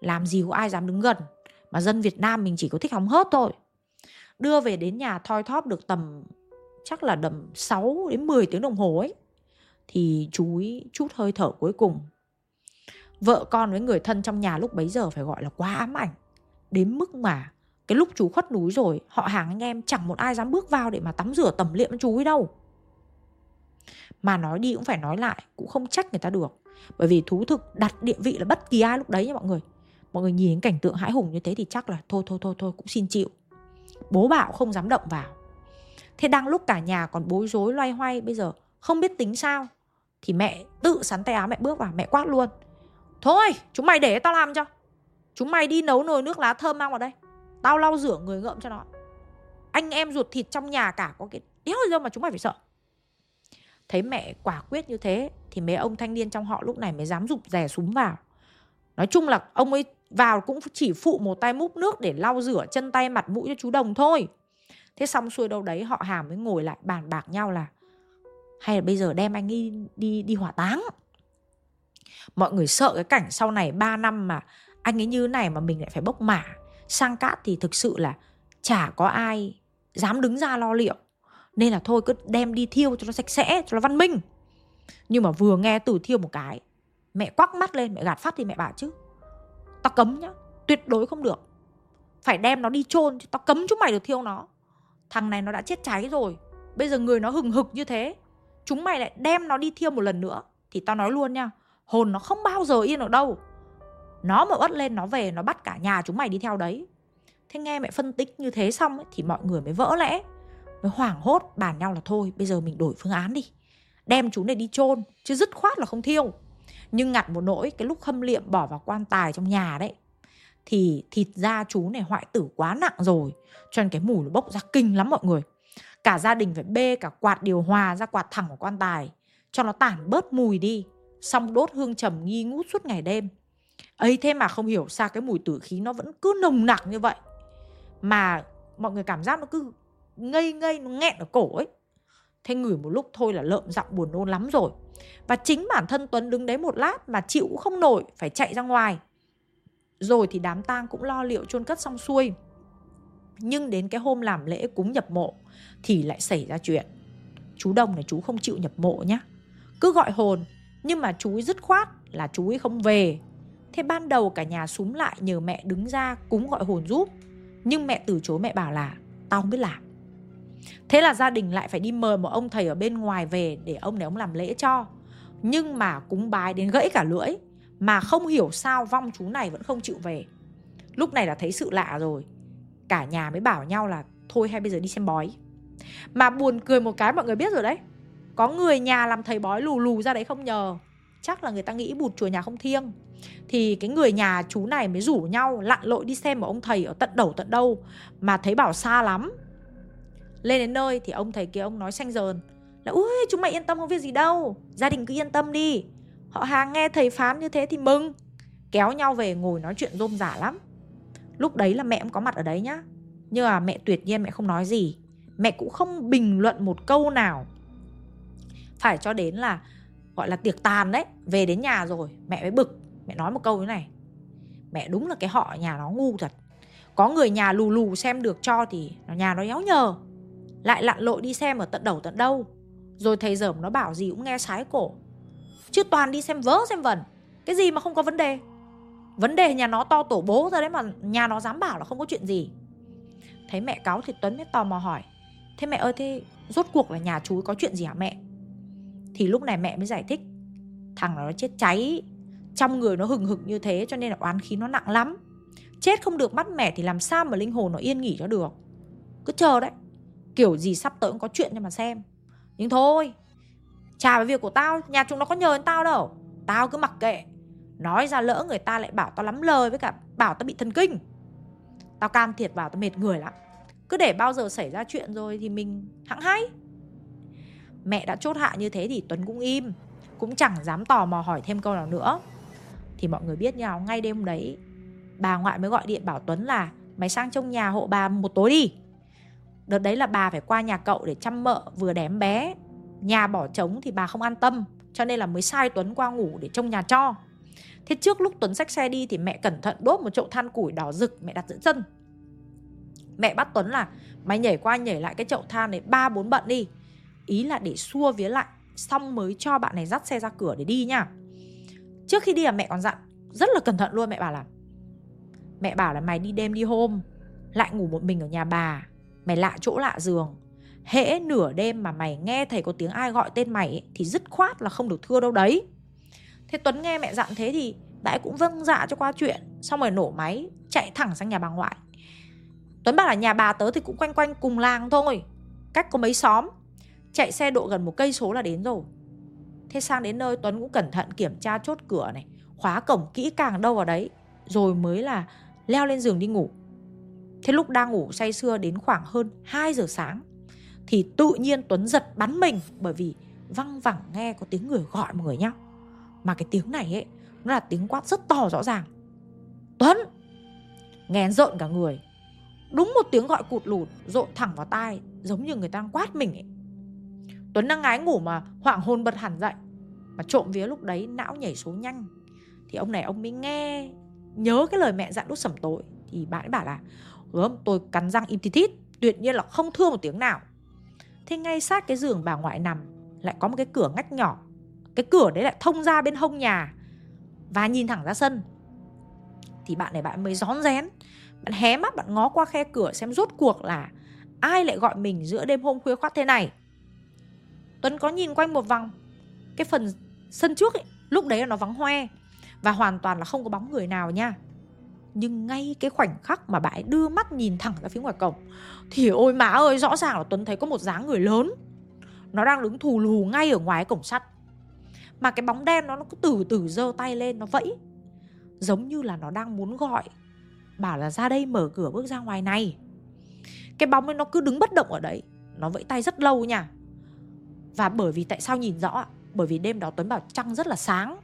A: Làm gì có ai dám đứng gần, mà dân Việt Nam mình chỉ có thích hóng hớt thôi. Đưa về đến nhà thoi thóp được tầm, chắc là đầm 6 đến 10 tiếng đồng hồ ấy, thì chú ý chút hơi thở cuối cùng. Vợ con với người thân trong nhà lúc bấy giờ phải gọi là quá ám ảnh, đến mức mà cái lúc chú khuất núi rồi, họ hàng anh em chẳng một ai dám bước vào để mà tắm rửa tẩm liệm chú ấy đâu. Mà nói đi cũng phải nói lại, cũng không trách người ta được. Bởi vì thú thực đặt địa vị là bất kỳ ai lúc đấy nha mọi người. Mọi người nhìn cảnh tượng hãi hùng như thế thì chắc là thôi thôi thôi thôi, cũng xin chịu. Bố bảo không dám động vào. Thế đang lúc cả nhà còn bối rối loay hoay, bây giờ không biết tính sao, thì mẹ tự sắn tay áo mẹ bước vào, mẹ quát luôn. Thôi, chúng mày để tao làm cho. Chúng mày đi nấu nồi nước lá thơm mang vào đây tao lau rửa người ngợm cho nó. Anh em ruột thịt trong nhà cả có cái đéo gì đâu mà chúng mày phải sợ. Thấy mẹ quả quyết như thế thì mấy ông thanh niên trong họ lúc này mới dám rụp rè súng vào. Nói chung là ông ấy vào cũng chỉ phụ một tay múc nước để lau rửa chân tay mặt mũi cho chú đồng thôi. Thế xong xuôi đâu đấy họ hàm mới ngồi lại bàn bạc nhau là, hay là bây giờ đem anh đi đi đi hỏa táng? Mọi người sợ cái cảnh sau này 3 năm mà anh ấy như này mà mình lại phải bốc mả sang cát thì thực sự là chả có ai dám đứng ra lo liệu. Nên là thôi cứ đem đi thiêu cho nó sạch sẽ, cho nó văn minh. Nhưng mà vừa nghe từ thiêu một cái, mẹ quắc mắt lên, mẹ gạt phát thì mẹ bảo chứ, tao cấm nhá, tuyệt đối không được. Phải đem nó đi chôn tao cấm chúng mày được thiêu nó. Thằng này nó đã chết cháy rồi, bây giờ người nó hừng hực như thế, chúng mày lại đem nó đi thiêu một lần nữa, thì tao nói luôn nha, hồn nó không bao giờ yên ở đâu nó mà ớt lên nó về nó bắt cả nhà chúng mày đi theo đấy. Thế nghe mẹ phân tích như thế xong ấy, thì mọi người mới vỡ lẽ. Mới hoảng hốt bàn nhau là thôi bây giờ mình đổi phương án đi. Đem chú này đi chôn chứ dứt khoát là không thiêu. Nhưng ngặt một nỗi cái lúc khâm liệm bỏ vào quan tài trong nhà đấy thì thịt da chú này hoại tử quá nặng rồi. Cho nên cái mùi nó bốc ra kinh lắm mọi người. Cả gia đình phải bê cả quạt điều hòa ra quạt thẳng vào quan tài cho nó tản bớt mùi đi. Xong đốt hương trầm nghi ngút suốt ngày đêm ấy, thế mà không hiểu sao cái mùi tử khí nó vẫn cứ nồng nặc như vậy. Mà mọi người cảm giác nó cứ ngây ngây, nó nghẹn ở cổ ấy. Thế ngửi một lúc thôi là lợm giọng buồn nôn lắm rồi. Và chính bản thân tuấn đứng đấy một lát mà chịu cũng không nổi, phải chạy ra ngoài. Rồi thì đám tang cũng lo liệu chôn cất xong xuôi. Nhưng đến cái hôm làm lễ cúng nhập mộ thì lại xảy ra chuyện. Chú đông này chú không chịu nhập mộ nhá. Cứ gọi hồn, nhưng mà chú ấy dứt khoát là chú ấy không về thế ban đầu cả nhà súng lại nhờ mẹ đứng ra cúng gọi hồn giúp. Nhưng mẹ từ chối, mẹ bảo là, tao không biết làm. Thế là gia đình lại phải đi mời một ông thầy ở bên ngoài về để ông này ông làm lễ cho. Nhưng mà cúng bái đến gãy cả lưỡi, mà không hiểu sao vong chú này vẫn không chịu về. Lúc này là thấy sự lạ rồi. Cả nhà mới bảo nhau là, thôi hay bây giờ đi xem bói. Mà buồn cười một cái, mọi người biết rồi đấy. Có người nhà làm thầy bói lù lù ra đấy không nhờ chắc là người ta nghĩ bụt chùa nhà không thiêng. Thì cái người nhà chú này mới rủ nhau lặn lội đi xem một ông thầy ở tận đầu tận đâu, mà thấy bảo xa lắm. Lên đến nơi thì ông thầy kia ông nói xanh dờn, là, ui, chúng mày yên tâm không việc gì đâu, gia đình cứ yên tâm đi. Họ hàng nghe thầy phán như thế thì mừng. Kéo nhau về ngồi nói chuyện rôm giả lắm. Lúc đấy là mẹ cũng có mặt ở đấy nhá. Nhưng mà mẹ tuyệt nhiên mẹ không nói gì. Mẹ cũng không bình luận một câu nào. Phải cho đến là gọi là tiệc tàn đấy, về đến nhà rồi, mẹ mới bực, mẹ nói một câu như này. Mẹ đúng là cái họ nhà nó ngu thật. Có người nhà lù lù xem được cho thì nhà nó éo nhờ. Lại lặn lội đi xem ở tận đầu tận đâu. Rồi thầy dởm nó bảo gì cũng nghe sái cổ. Chứ toàn đi xem vớ xem vẩn. Cái gì mà không có vấn đề? Vấn đề nhà nó to tổ bố ra đấy mà nhà nó dám bảo là không có chuyện gì. Thấy mẹ cáo thì tuấn mới tò mò hỏi. Thế mẹ ơi, thế rốt cuộc là nhà chú có chuyện gì hả mẹ? Thì lúc này mẹ mới giải thích. Thằng nó chết cháy. Trong người nó hừng hực như thế cho nên là oán khí nó nặng lắm. Chết không được bắt mẹ thì làm sao mà linh hồn nó yên nghỉ cho được. Cứ chờ đấy. Kiểu gì sắp tới cũng có chuyện cho mà xem. Nhưng thôi chả với việc của tao, nhà chúng nó có nhờ đến tao đâu. Tao cứ mặc kệ. Nói ra lỡ người ta lại bảo tao lắm lời với cả bảo tao bị thần kinh. Tao can thiệp vào, tao mệt người lắm. Cứ để bao giờ xảy ra chuyện rồi thì mình hẵng hay mẹ đã chốt hạ như thế thì tuấn cũng im, cũng chẳng dám tò mò hỏi thêm câu nào nữa. Thì mọi người biết nhau, ngay đêm đấy, bà ngoại mới gọi điện bảo tuấn là, mày sang trong nhà hộ bà một tối đi. Đợt đấy là bà phải qua nhà cậu để chăm mợ, vừa đém bé. Nhà bỏ trống thì bà không an tâm, cho nên là mới sai tuấn qua ngủ để trông nhà cho. Thế trước lúc tuấn xách xe đi thì mẹ cẩn thận đốt một chậu than củi đỏ rực, mẹ đặt giữa chân. Mẹ bắt tuấn là, mày nhảy qua nhảy lại cái chậu than này, ba bốn bận đi ý là để xua vía lại xong mới cho bạn này dắt xe ra cửa để đi nha. Trước khi đi là mẹ còn dặn rất là cẩn thận luôn mẹ bảo là mẹ bảo là mày đi đêm đi hôm lại ngủ một mình ở nhà bà mày lạ chỗ lạ giường. Hễ nửa đêm mà mày nghe thấy có tiếng ai gọi tên mày ấy, thì dứt khoát là không được thưa đâu đấy. Thế tuấn nghe mẹ dặn thế thì đại cũng vâng dạ cho qua chuyện xong rồi nổ máy chạy thẳng sang nhà bà ngoại. Tuấn bảo là nhà bà tớ thì cũng quanh quanh cùng làng thôi cách có mấy xóm chạy xe độ gần một cây số là đến rồi. Thế sang đến nơi tuấn cũng cẩn thận kiểm tra chốt cửa này, khóa cổng kỹ càng đâu vào đấy, rồi mới là leo lên giường đi ngủ. Thế lúc đang ngủ say sưa đến khoảng hơn 2 giờ sáng, thì tự nhiên tuấn giật bắn mình bởi vì văng vẳng nghe có tiếng người gọi mọi người nhá. Mà cái tiếng này ấy, nó là tiếng quát rất to rõ ràng. Tuấn! Nghe rợn cả người. Đúng một tiếng gọi cụt lụt, rộn thẳng vào tai, giống như người ta đang quát mình ấy. Tuấn đang ngái ngủ mà, hoảng hồn bật hẳn dậy. Mà trộm vía lúc đấy, não nhảy số nhanh. Thì ông này ông mới nghe, Nhớ cái lời mẹ dặn lúc sẩm tối. Thì bạn ấy bảo là Gớm tôi cắn răng im thít Tuyệt nhiên là không thưa một tiếng nào. Thế ngay sát cái giường bà ngoại nằm, Lại có một cái cửa ngách nhỏ. Cái cửa đấy lại thông ra bên hông nhà Và nhìn thẳng ra sân. Thì bạn này, bạn mới rón rén. Bạn hé mắt, bạn ngó qua khe cửa xem rốt cuộc là Ai lại gọi mình giữa đêm hôm khuya khoát thế này. Tuấn có nhìn quanh một vòng. Cái phần sân trước ấy Lúc đấy là nó vắng hoe Và hoàn toàn là không có bóng người nào nha. Nhưng ngay cái khoảnh khắc mà bà ấy đưa mắt nhìn thẳng ra phía ngoài cổng Thì ôi má ơi rõ ràng là Tuấn thấy có một dáng người lớn. Nó đang đứng thù lù ngay ở ngoài cổng sắt. Mà cái bóng đen nó, nó cứ từ từ giơ tay lên nó vẫy. Giống như là nó đang muốn gọi Bảo là ra đây mở cửa bước ra ngoài này. Cái bóng ấy nó cứ đứng bất động ở đấy. Nó vẫy tay rất lâu nha và bởi vì tại sao nhìn rõ Bởi vì đêm đó Tuấn bảo trăng rất là sáng.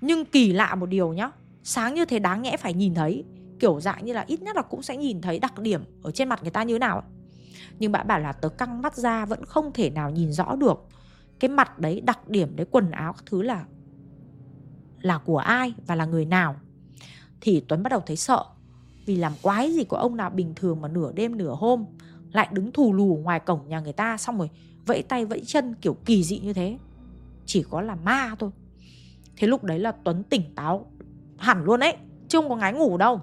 A: Nhưng kỳ lạ một điều nhá Sáng như thế đáng nhẽ phải nhìn thấy. Kiểu dạng như là ít nhất là cũng sẽ nhìn thấy đặc điểm Ở trên mặt người ta như thế nào Nhưng bạn bảo là tớ căng mắt ra Vẫn không thể nào nhìn rõ được. Cái mặt đấy, đặc điểm đấy, quần áo các thứ là Là của ai và là người nào? Thì Tuấn bắt đầu thấy sợ. Vì làm quái gì của ông nào bình thường mà nửa đêm nửa hôm Lại đứng thù lù ngoài cổng nhà người ta Xong rồi vẫy tay vẫy chân kiểu kỳ dị như thế. Chỉ có là ma thôi. Thế lúc đấy là tuấn tỉnh táo hẳn luôn ấy, chứ không có ngái ngủ đâu.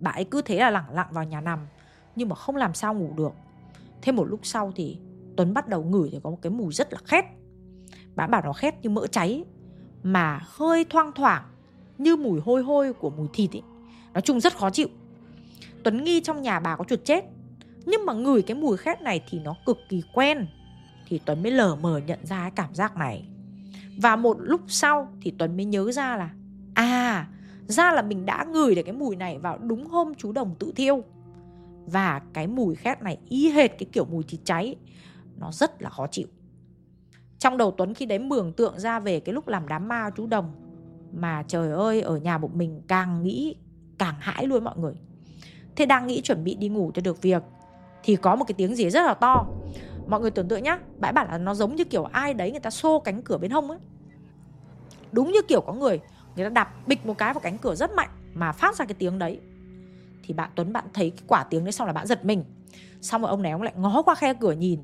A: Bà ấy cứ thế là lẳng lặng vào nhà nằm, nhưng mà không làm sao ngủ được. Thế một lúc sau thì tuấn bắt đầu ngửi thì có một cái mùi rất là khét. Bà bảo nó khét như mỡ cháy, mà hơi thoang thoảng như mùi hôi hôi của mùi thịt ấy. Nói chung rất khó chịu. Tuấn nghi trong nhà bà có chuột chết nhưng mà ngửi cái mùi khét này thì nó cực kỳ quen. Thì Tuấn mới lờ mờ nhận ra cái cảm giác này. Và một lúc sau thì Tuấn mới nhớ ra là À ra là mình đã ngửi được cái mùi này vào đúng hôm chú Đồng tự thiêu. Và cái mùi khét này y hệt cái kiểu mùi thịt cháy. Nó rất là khó chịu. Trong đầu Tuấn khi đấy mường tượng ra về cái lúc làm đám ma chú Đồng, Mà trời ơi, ở nhà một mình càng nghĩ càng hãi luôn mọi người. Thế đang nghĩ chuẩn bị đi ngủ cho được việc thì có một cái tiếng gì rất là to. Mọi người tưởng tượng nhá, bãi bản là nó giống như kiểu ai đấy người ta xô cánh cửa bên hông ấy. Đúng như kiểu có người người ta đạp bịch một cái vào cánh cửa rất mạnh mà phát ra cái tiếng đấy. Thì bạn Tuấn, bạn thấy cái quả tiếng đấy xong là bạn giật mình. Xong rồi ông này ông lại ngó qua khe cửa nhìn.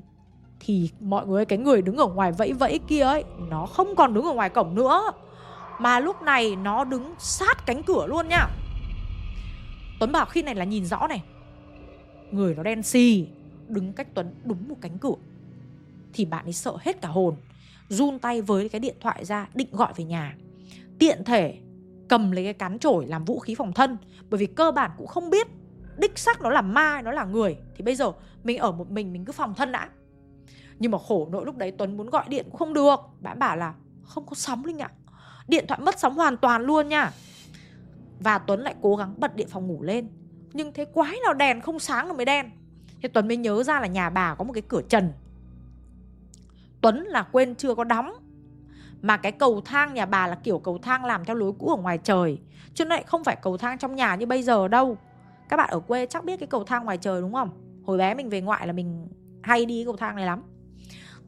A: Thì mọi người, cái người đứng ở ngoài vẫy vẫy kia ấy, nó không còn đứng ở ngoài cổng nữa. Mà lúc này nó đứng sát cánh cửa luôn nha. Tuấn bảo khi này là nhìn rõ này người nó đen xì, đứng cách Tuấn đúng một cánh cửa. Thì bạn ấy sợ hết cả hồn, run tay với cái điện thoại ra, định gọi về nhà. Tiện thể cầm lấy cái cán chổi làm vũ khí phòng thân, bởi vì cơ bản cũng không biết đích xác nó là ma nó là người. Thì bây giờ mình ở một mình mình cứ phòng thân đã. Nhưng mà khổ nỗi lúc đấy Tuấn muốn gọi điện cũng không được. Bạn bảo là không có sóng Linh ạ. Điện thoại mất sóng hoàn toàn luôn nha. Và Tuấn lại cố gắng bật điện phòng ngủ lên nhưng thế quái nào đèn không sáng là mới đen. Thế Tuấn mới nhớ ra là nhà bà có một cái cửa trần. Tuấn là quên chưa có đóng. Mà cái cầu thang nhà bà là kiểu cầu thang làm theo lối cũ ở ngoài trời. Chứ nó lại không phải cầu thang trong nhà như bây giờ đâu. Các bạn ở quê chắc biết cái cầu thang ngoài trời đúng không? Hồi bé mình về ngoại là mình hay đi cái cầu thang này lắm.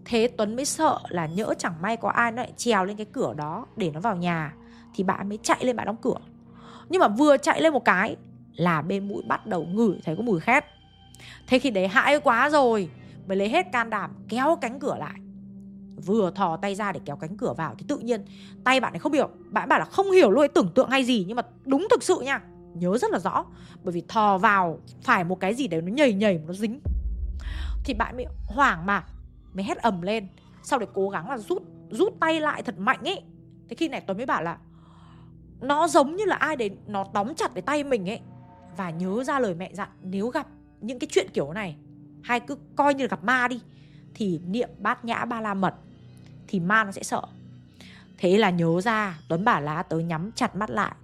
A: Thế Tuấn mới sợ là nhỡ chẳng may có ai nó lại trèo lên cái cửa đó để nó vào nhà, Thì bạn mới chạy lên bạn đóng cửa. Nhưng mà vừa chạy lên một cái là bên mũi bắt đầu ngửi thấy có mùi khét. Thế khi đấy hãi quá rồi, mới lấy hết can đảm kéo cánh cửa lại. Vừa thò tay ra để kéo cánh cửa vào thì tự nhiên tay bạn ấy không hiểu. Bạn bảo là không hiểu luôn, tưởng tượng hay gì nhưng mà đúng thực sự nha. Nhớ rất là rõ, bởi vì thò vào phải một cái gì đấy nó nhầy nhầy mà nó dính. Thì bạn mới hoảng mà, mới hét ầm lên. Sau để cố gắng là rút rút tay lại thật mạnh ấy. Thế khi này tôi mới bảo là, nó giống như là ai đấy, nó tóm chặt cái tay mình ấy và nhớ ra lời mẹ dặn, nếu gặp những cái chuyện kiểu này, hay cứ coi như là gặp ma đi, thì niệm bát nhã ba la mật thì ma nó sẽ sợ. Thế là nhớ ra, tuấn bảo lá tới nhắm chặt mắt lại,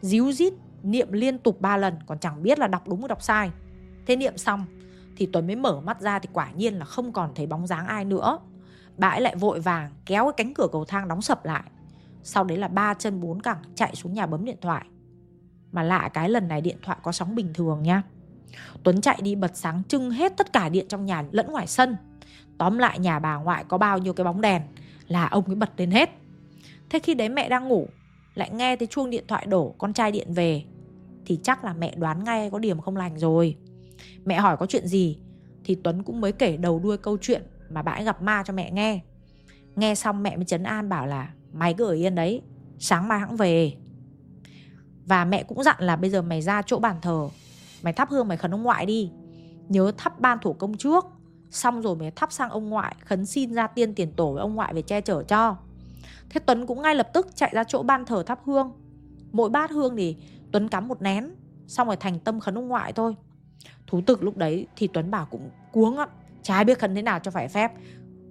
A: díu dít niệm liên tục ba lần, còn chẳng biết là đọc đúng hay đọc sai. Thế niệm xong thì tuấn mới mở mắt ra thì quả nhiên là không còn thấy bóng dáng ai nữa. Bà ấy lại vội vàng kéo cái cánh cửa cầu thang đóng sập lại. Sau đấy là ba chân bốn cẳng chạy xuống nhà bấm điện thoại mà lạ cái lần này điện thoại có sóng bình thường nha Tuấn chạy đi bật sáng trưng hết tất cả điện trong nhà lẫn ngoài sân Tóm lại nhà bà ngoại có bao nhiêu cái bóng đèn là ông ấy bật lên hết. Thế khi đấy mẹ đang ngủ, lại nghe thấy chuông điện thoại đổ, con trai điện về thì chắc là mẹ đoán ngay có điểm không lành rồi. Mẹ hỏi có chuyện gì thì Tuấn cũng mới kể đầu đuôi câu chuyện mà bà ấy gặp ma cho mẹ nghe. Nghe xong mẹ mới chấn an bảo là mày cứ ở yên đấy, sáng mai hãng về. Và mẹ cũng dặn là bây giờ mày ra chỗ bàn thờ, mày thắp hương mày khấn ông ngoại đi. Nhớ thắp ban thủ công trước, xong rồi mới thắp sang ông ngoại khấn xin ra tiên tiền tổ với ông ngoại về che chở cho. Thế Tuấn cũng ngay lập tức chạy ra chỗ ban thờ thắp hương. Mỗi bát hương thì Tuấn cắm một nén, xong rồi thành tâm khấn ông ngoại thôi. Thú thực lúc đấy thì Tuấn bảo cũng cuống á, chả biết khấn thế nào cho phải phép.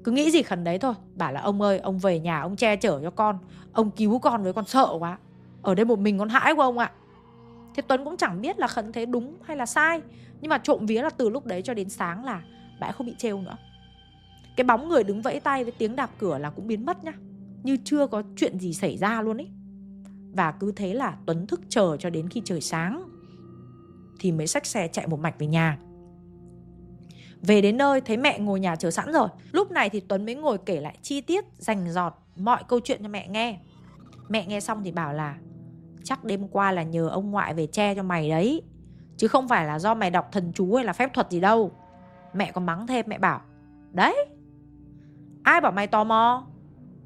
A: Cứ nghĩ gì khấn đấy thôi Bảo là ông ơi ông về nhà ông che chở cho con Ông cứu con với con sợ quá ở đây một mình con hãi quá ông ạ. Thế Tuấn cũng chẳng biết là khấn thế đúng hay là sai. Nhưng mà trộm vía là từ lúc đấy cho đến sáng là Bà không bị trêu nữa. Cái bóng người đứng vẫy tay với tiếng đạp cửa là cũng biến mất nhá. Như chưa có chuyện gì xảy ra luôn ấy. Và cứ thế là Tuấn thức chờ cho đến khi trời sáng Thì mới xách xe chạy một mạch về nhà. Về đến nơi, thấy mẹ ngồi nhà chờ sẵn rồi. Lúc này thì Tuấn mới ngồi kể lại chi tiết Rành giọt mọi câu chuyện cho mẹ nghe. Mẹ nghe xong thì bảo là Chắc đêm qua là nhờ ông ngoại về che cho mày đấy. Chứ không phải là do mày đọc thần chú hay là phép thuật gì đâu. Mẹ còn mắng thêm, mẹ bảo, Đấy, Ai bảo mày tò mò?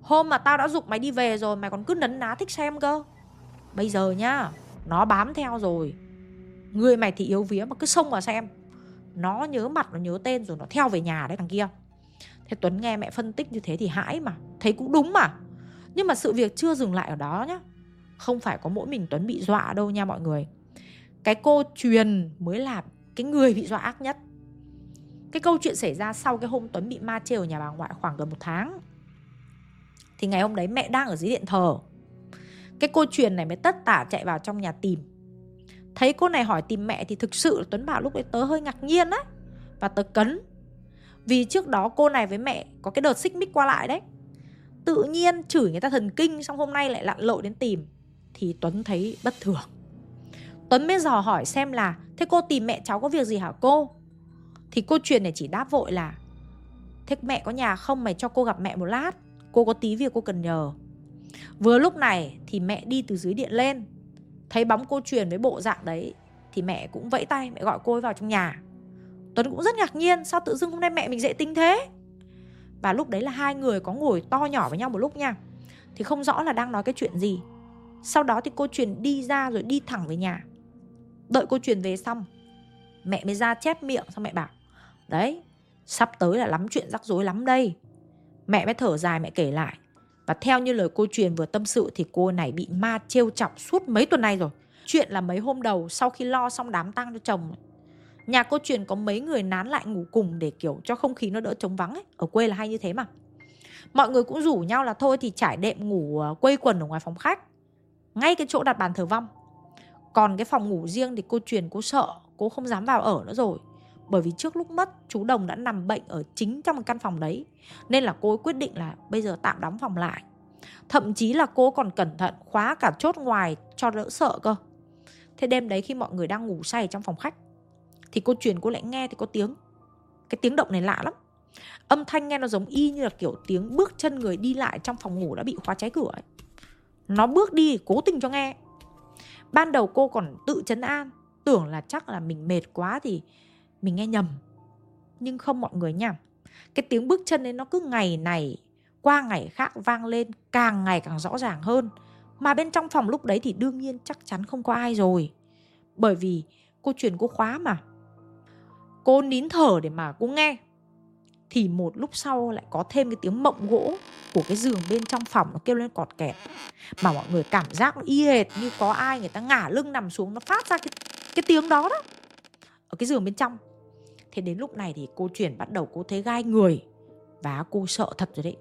A: Hôm mà tao đã dục mày đi về rồi, Mày còn cứ nấn ná thích xem cơ. Bây giờ nhá, Nó bám theo rồi. Người mày thì yếu vía mà cứ xông vào xem. Nó nhớ mặt, nó nhớ tên rồi nó theo về nhà đấy thằng kia. Thế tuấn nghe mẹ phân tích như thế thì hãi mà. Thấy cũng đúng mà. Nhưng mà sự việc chưa dừng lại ở đó nhá không phải có mỗi mình tuấn bị dọa đâu nha mọi người. Cái cô truyền mới là cái người bị dọa ác nhất. Cái câu chuyện xảy ra sau cái hôm tuấn bị ma trêu ở nhà bà ngoại khoảng gần một tháng. Thì ngày hôm đấy mẹ đang ở dưới điện thờ. Cái cô truyền này mới tất tả chạy vào trong nhà tìm. Thấy cô này hỏi tìm mẹ thì thực sự Tuấn Bảo lúc đấy tớ hơi ngạc nhiên á. Và tớ cấn. Vì trước đó cô này với mẹ có cái đợt xích mích qua lại đấy. Tự nhiên chửi người ta thần kinh Xong hôm nay lại lặn lội đến tìm. Thì Tuấn thấy bất thường. Tuấn mới dò hỏi xem là, Thế cô tìm mẹ cháu có việc gì hả cô? Thì cô truyền này chỉ đáp vội là, Thế mẹ có nhà không mày cho cô gặp mẹ một lát, Cô có tí việc cô cần nhờ. Vừa lúc này thì mẹ đi từ dưới điện lên, thấy bóng cô truyền với bộ dạng đấy thì mẹ cũng vẫy tay, mẹ gọi cô ấy vào trong nhà. Tuấn cũng rất ngạc nhiên, sao tự dưng hôm nay mẹ mình dễ tính thế? Và lúc đấy là hai người có ngồi to nhỏ với nhau một lúc nha, thì không rõ là đang nói cái chuyện gì sau đó thì cô truyền đi ra rồi đi thẳng về nhà đợi cô truyền về xong, mẹ mới ra chép miệng xong mẹ bảo, đấy, sắp tới là lắm chuyện rắc rối lắm đây mẹ mới thở dài, mẹ kể lại và theo như lời cô truyền vừa tâm sự thì cô này bị ma trêu chọc suốt mấy tuần nay rồi. Chuyện là mấy hôm đầu sau khi lo xong đám tang cho chồng Nhà cô truyền có mấy người nán lại ngủ cùng để kiểu cho không khí nó đỡ trống vắng ấy. Ở quê là hay như thế mà. Mọi người cũng rủ nhau là thôi thì trải đệm ngủ ờ, quây quần ở ngoài phòng khách. Ngay cái chỗ đặt bàn thờ vong. Còn cái phòng ngủ riêng thì cô truyền cô sợ, cô không dám vào ở nữa rồi. Bởi vì trước lúc mất chú Đồng đã nằm bệnh ở chính trong căn phòng đấy. Nên là cô quyết định là bây giờ tạm đóng phòng lại. Thậm chí là cô còn cẩn thận khóa cả chốt ngoài cho đỡ sợ cơ. Thế đêm đấy khi mọi người đang ngủ say trong phòng khách Thì cô truyền cô lại nghe thì có tiếng. Cái tiếng động này lạ lắm. Âm thanh nghe nó giống y như là kiểu tiếng bước chân người đi lại trong phòng ngủ đã bị khóa trái cửa ấy. Nó bước đi, cố tình cho nghe. Ban đầu cô còn tự chấn an, Tưởng là chắc là mình mệt quá thì mình nghe nhầm. Nhưng không mọi người nha cái tiếng bước chân ấy nó cứ ngày này, qua ngày khác vang lên, càng ngày càng rõ ràng hơn. Mà bên trong phòng lúc đấy thì đương nhiên chắc chắn không có ai rồi. Bởi vì cô truyền cô khóa mà. Cô nín thở để mà cô nghe thì một lúc sau lại có thêm cái tiếng mộng gỗ của cái giường bên trong phòng nó kêu lên cọt kẹt. Mà mọi người cảm giác nó y hệt như có ai người ta ngả lưng nằm xuống nó phát ra cái cái tiếng đó đó. Ở cái giường bên trong. Thế đến lúc này thì cô chuyển bắt đầu cô thấy gai người Và cô sợ thật rồi đấy.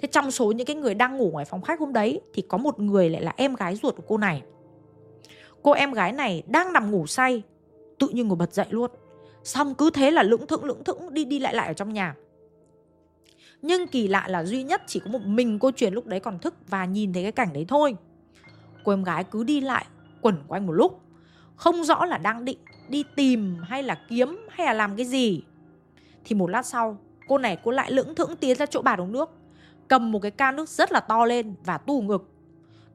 A: Thế trong số những cái người đang ngủ ngoài phòng khách hôm đấy Thì có một người lại là em gái ruột của cô này. Cô em gái này đang nằm ngủ say, Tự nhiên ngồi bật dậy luôn. Xong cứ thế là lững thững lững thững, đi đi lại lại ở trong nhà. Nhưng kỳ lạ là duy nhất chỉ có một mình cô truyền lúc đấy còn thức Và nhìn thấy cái cảnh đấy thôi. Cô em gái cứ đi lại, quẩn quanh một lúc. Không rõ là đang định đi tìm hay là kiếm hay là làm cái gì. Thì một lát sau, Cô này cô lại lững thững tiến ra chỗ bà đống nước. Cầm một cái can nước rất là to lên Và tu ngực.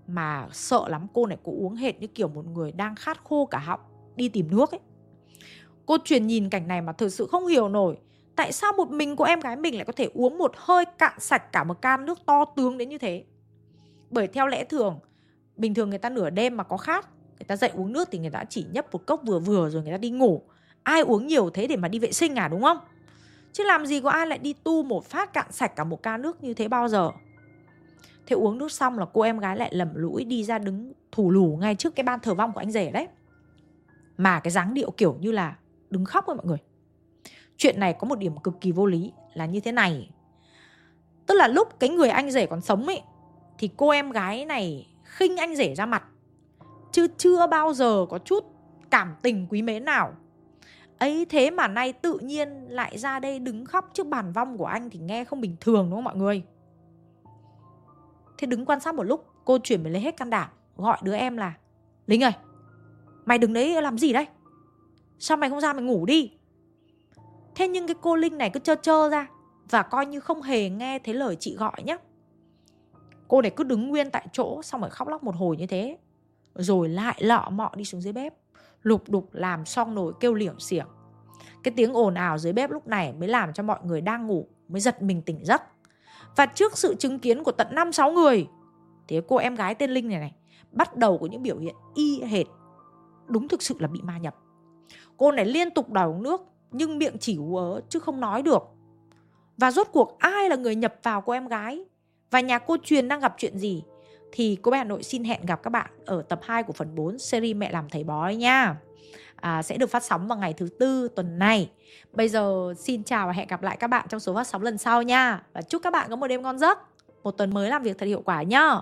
A: Mà sợ lắm cô này cô uống hệt như kiểu một người đang khát khô cả họng Đi tìm nước ấy. Cô truyền nhìn cảnh này mà thực sự không hiểu nổi. Tại sao một mình của em gái mình lại có thể uống một hơi cạn sạch cả một can nước to tướng đến như thế? Bởi theo lẽ thường, Bình thường người ta nửa đêm mà có khát, Người ta dậy uống nước thì người ta chỉ nhấp một cốc vừa vừa rồi người ta đi ngủ. Ai uống nhiều thế để mà đi vệ sinh à đúng không? Chứ làm gì có ai lại đi tu một phát cạn sạch cả một ca nước như thế bao giờ? Thế uống nước xong là cô em gái lại lầm lũi đi ra đứng thủ lù ngay trước cái ban thờ vong của anh rể đấy. Mà cái dáng điệu kiểu như là đứng khóc thôi mọi người. Chuyện này có một điểm cực kỳ vô lý là như thế này. Tức là lúc cái người anh rể còn sống ấy, Thì cô em gái này khinh anh rể ra mặt. Chứ chưa bao giờ có chút cảm tình quý mến nào. Ấy thế mà nay tự nhiên lại ra đây đứng khóc trước bàn vong của anh thì nghe không bình thường, đúng không mọi người? Thế đứng quan sát một lúc, cô chuyển mới lấy hết can đảm, gọi đứa em là lính ơi, mày đứng đấy làm gì đấy? Sao mày không ra mày ngủ đi? Thế nhưng cái cô linh này cứ chơ chơ ra và coi như không hề nghe thấy lời chị gọi nhé cô này cứ đứng nguyên tại chỗ xong rồi khóc lóc một hồi như thế, rồi lại lọ mọ đi xuống dưới bếp, lục đục làm xong nồi kêu liểm xiểng. Cái tiếng ồn ào dưới bếp lúc này mới làm cho mọi người đang ngủ mới giật mình tỉnh giấc. Và trước sự chứng kiến của tận năm sáu người thế cô em gái tên Linh này này bắt đầu có những biểu hiện y hệt, đúng thực sự là bị ma nhập cô này liên tục đòi uống nước nhưng miệng chỉ ú ớ chứ không nói được và rốt cuộc ai là người nhập vào cô em gái và nhà cô truyền đang gặp chuyện gì thì cô bé Hà Nội xin hẹn gặp các bạn ở tập 2 của phần 4 series Mẹ làm thầy bói nha. À, sẽ được phát sóng vào ngày thứ tư tuần này. Bây giờ xin chào và hẹn gặp lại các bạn trong số phát sóng lần sau nha. Và chúc các bạn có một đêm ngon giấc. Một tuần mới làm việc thật hiệu quả nhá.